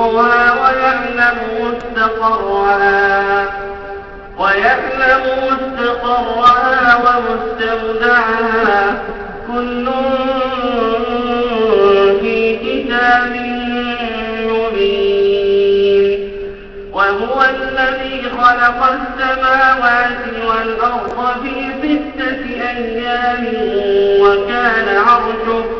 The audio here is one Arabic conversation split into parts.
رزقها ويعلم مستقرها ويعلم مستقرها ومستودعها. كل في كتاب مبين. وهو الذي خلق السماوات والأرض في ستة أيام وكان عرشه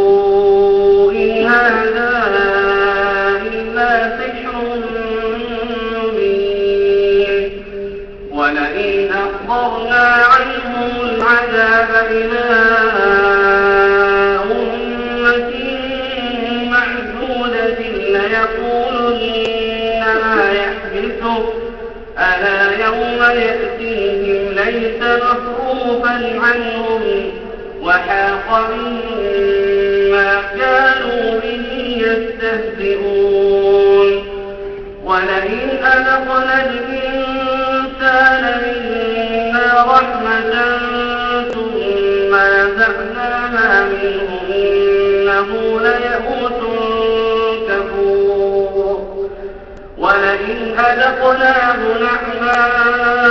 إلى أمة معدودة ليقولن ما ألا يوم يأتيهم ليس عنهم. وحاق كانوا به يستهزئون. ولئن أذقنا الإنسان منا رحمة أذقناه نعماء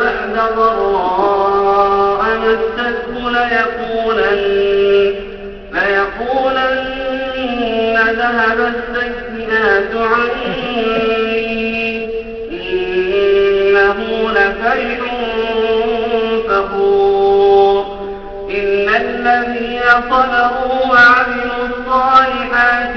بعد ضراء مسته ليقولن ليقولن ذهب السيئات عني. إنه لفرح فخور. الذين صبروا وعملوا الصالحات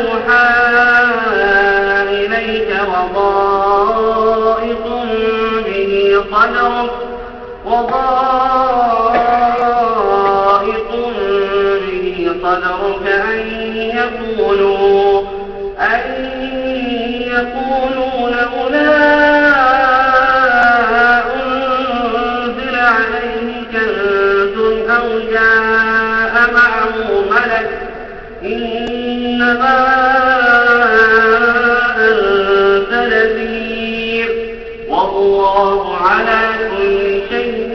يوحى إليك وضائق به صدرك وضائق به والله على كل شيء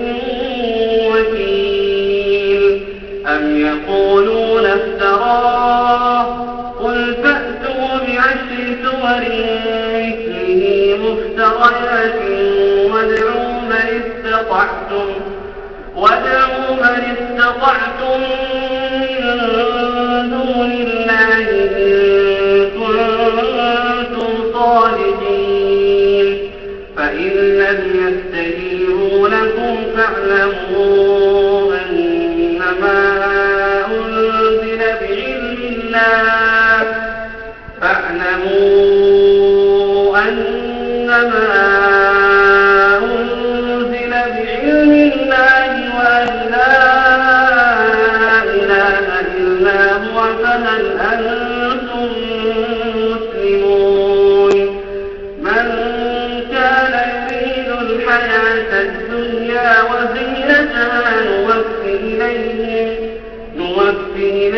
وكيل. أم يقولون افتراه؟ قل فأتوا بعشر سور مثله مفتريات وادعوا من استطعتم وادعوا من استطعتم من فاعلموا أنما أنزل بعلم الله. فاعلموا أنما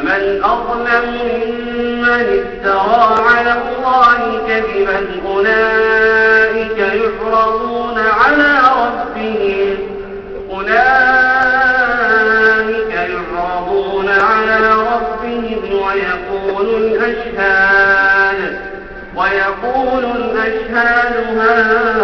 ومن أظلم ممن افترى على الله كذبا أولئك يحرضون على ربهم. أولئك يعرضون على ربهم ويقول الأشهاد ويقول الأشهاد هؤلاء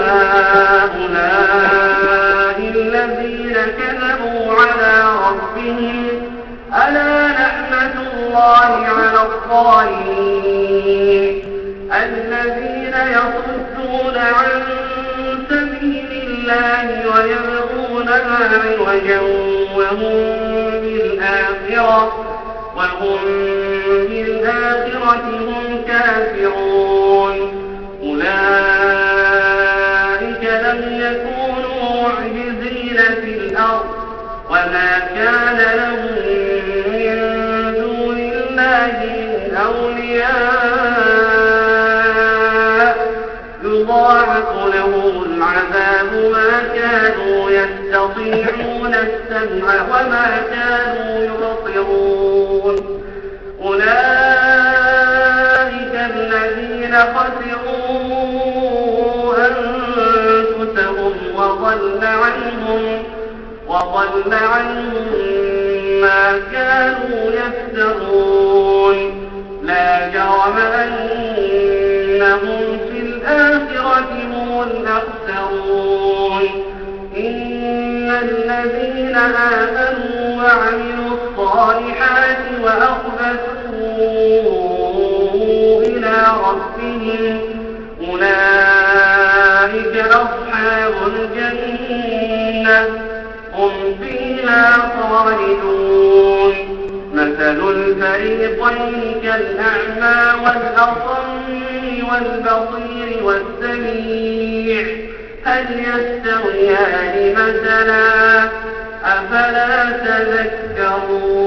الله على الظالمين الذين يصدون عن سبيل الله ويبغونها عوجا وهم بالآخرة وهم بالآخرة هم كافرون. أولئك لم يكونوا معجزين في الأرض وما كان لهم الله من أولياء يضاعف لهم العذاب ما كانوا يستطيعون السمع وما كانوا يبصرون. أولئك الذين خسروا أنفسهم وضل عنهم وضل عنهم ما كانوا يفترون. جرم أنهم في الآخرة هم الأخسرون إن الذين آمنوا وعملوا الصالحات وأخبتوا كالأعمى والأصم والبصير والسميع هل يستويان مثلا؟ أفلا تذكرون؟